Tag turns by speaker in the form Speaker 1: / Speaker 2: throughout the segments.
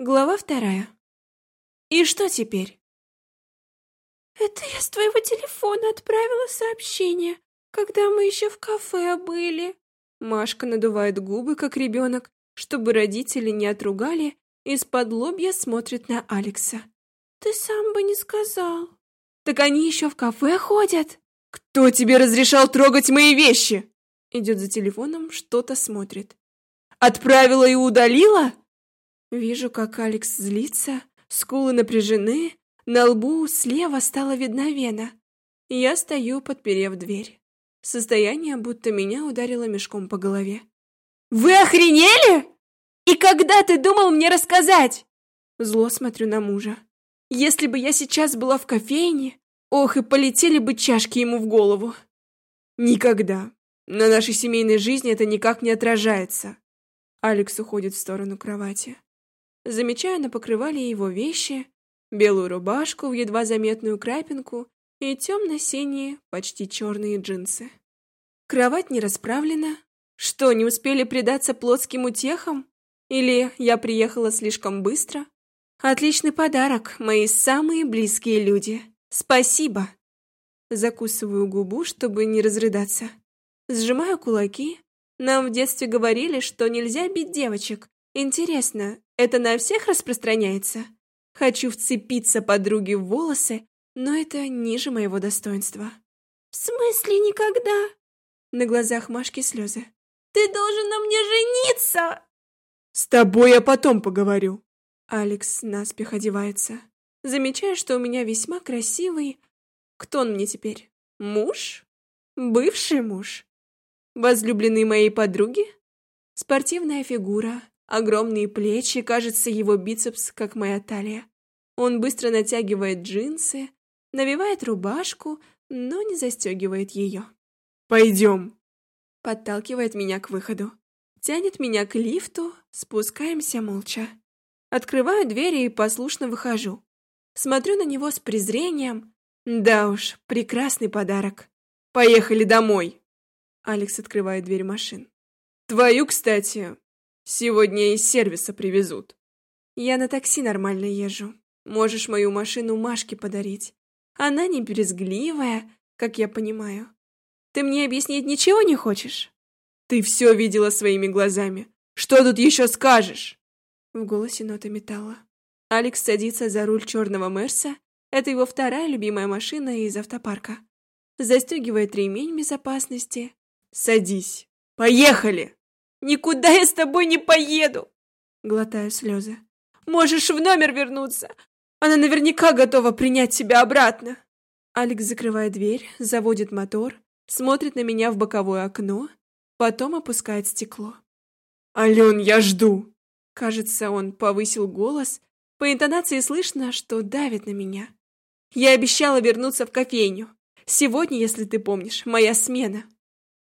Speaker 1: Глава вторая. И что теперь?
Speaker 2: Это я с твоего телефона отправила сообщение, когда мы еще в кафе были.
Speaker 1: Машка надувает губы, как ребенок, чтобы родители не отругали, из-под лобья смотрит на Алекса.
Speaker 2: Ты сам бы не сказал.
Speaker 1: Так они еще в кафе ходят?
Speaker 3: Кто тебе разрешал трогать мои вещи?
Speaker 1: Идет за телефоном, что-то смотрит.
Speaker 3: Отправила и удалила?
Speaker 1: Вижу, как Алекс злится, скулы напряжены, на лбу слева стала видна вена. Я стою, подперев дверь. Состояние, будто меня ударило мешком по голове.
Speaker 3: «Вы охренели? И когда ты думал мне рассказать?»
Speaker 1: Зло смотрю на мужа. Если бы я сейчас была в кофейне, ох, и полетели бы чашки ему в голову.
Speaker 3: Никогда. На нашей семейной жизни это никак не отражается.
Speaker 1: Алекс уходит в сторону кровати. Замечаю на покрывале его вещи, белую рубашку в едва заметную крапинку и темно-синие, почти черные джинсы. Кровать не расправлена. Что, не успели предаться плотским утехам? Или я приехала слишком быстро? Отличный подарок, мои самые близкие люди. Спасибо. Закусываю губу, чтобы не разрыдаться. Сжимаю кулаки. Нам в детстве говорили, что нельзя бить девочек, Интересно, это на всех распространяется? Хочу вцепиться подруге в волосы, но это ниже моего достоинства.
Speaker 2: В смысле никогда?
Speaker 1: На глазах Машки слезы.
Speaker 2: Ты должен на мне жениться!
Speaker 3: С тобой я потом поговорю.
Speaker 1: Алекс наспех одевается. Замечаю, что у меня весьма красивый... Кто он мне теперь? Муж? Бывший муж? Возлюбленный моей подруги? Спортивная фигура, Огромные плечи, кажется, его бицепс, как моя талия. Он быстро натягивает джинсы, навивает рубашку, но не застегивает ее.
Speaker 3: «Пойдем!»
Speaker 1: Подталкивает меня к выходу. Тянет меня к лифту, спускаемся молча. Открываю двери и послушно выхожу. Смотрю на него с презрением. Да уж, прекрасный подарок.
Speaker 3: Поехали домой.
Speaker 1: Алекс открывает дверь машин.
Speaker 3: Твою, кстати, Сегодня из сервиса привезут.
Speaker 1: Я на такси нормально езжу. Можешь мою машину Машке подарить. Она не брезгливая, как я понимаю. Ты мне объяснить ничего не хочешь?
Speaker 3: Ты все видела своими глазами. Что тут еще скажешь?
Speaker 1: В голосе нота металла. Алекс садится за руль черного Мерса. Это его вторая любимая машина из автопарка. Застегивает ремень безопасности.
Speaker 3: Садись. Поехали!
Speaker 2: Никуда я с тобой не поеду!»
Speaker 1: Глотаю слезы.
Speaker 2: «Можешь в номер вернуться. Она наверняка готова принять тебя обратно».
Speaker 1: Алекс закрывает дверь, заводит мотор, смотрит на меня в боковое окно, потом опускает стекло.
Speaker 3: «Ален, я жду!»
Speaker 1: Кажется, он повысил голос. По интонации слышно, что давит на меня. «Я обещала вернуться в кофейню. Сегодня, если ты помнишь, моя смена».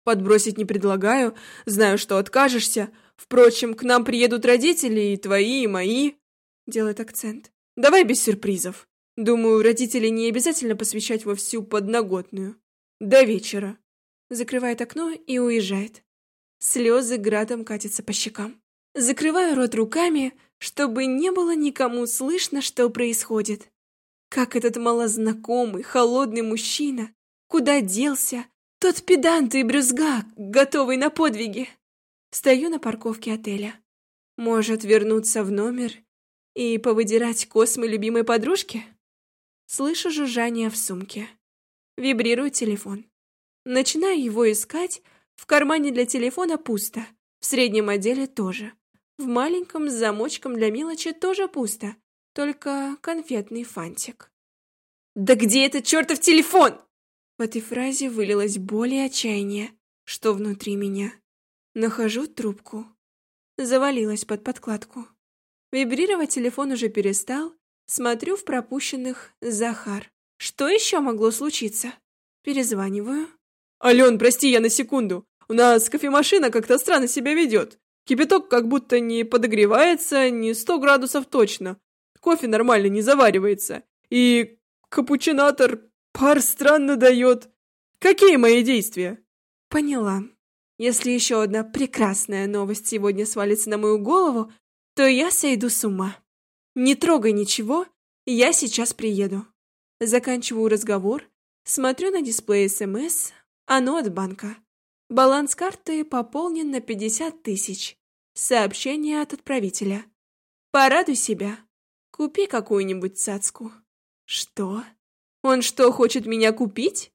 Speaker 3: Подбросить не предлагаю, знаю, что откажешься. Впрочем, к нам приедут родители, и твои, и мои.
Speaker 1: Делает акцент.
Speaker 3: Давай без сюрпризов. Думаю, родителей не обязательно посвящать во всю подноготную. До вечера.
Speaker 1: Закрывает окно и уезжает. Слезы градом катятся по щекам. Закрываю рот руками, чтобы не было никому слышно, что происходит. Как этот малознакомый, холодный мужчина, куда делся, тот педант и брюзга, готовый на подвиги. Стою на парковке отеля. Может вернуться в номер и повыдирать космы любимой подружки? Слышу жужжание в сумке. Вибрирует телефон. Начинаю его искать. В кармане для телефона пусто. В среднем отделе тоже. В маленьком с замочком для мелочи тоже пусто. Только конфетный фантик.
Speaker 2: «Да где этот чертов телефон?»
Speaker 1: В этой фразе вылилось боль и отчаяние, что внутри меня. Нахожу трубку. Завалилась под подкладку. Вибрировать телефон уже перестал. Смотрю в пропущенных «Захар». Что еще могло случиться? Перезваниваю.
Speaker 3: «Ален, прости, я на секунду. У нас кофемашина как-то странно себя ведет. Кипяток как будто не подогревается, не сто градусов точно. Кофе нормально не заваривается. И капучинатор Пар странно дает. Какие мои действия?
Speaker 1: Поняла. Если еще одна прекрасная новость сегодня свалится на мою голову, то я сойду с ума. Не трогай ничего, я сейчас приеду. Заканчиваю разговор, смотрю на дисплей СМС, оно от банка. Баланс карты пополнен на 50 тысяч. Сообщение от отправителя. Порадуй себя. Купи какую-нибудь цацку. Что? Он что, хочет меня купить?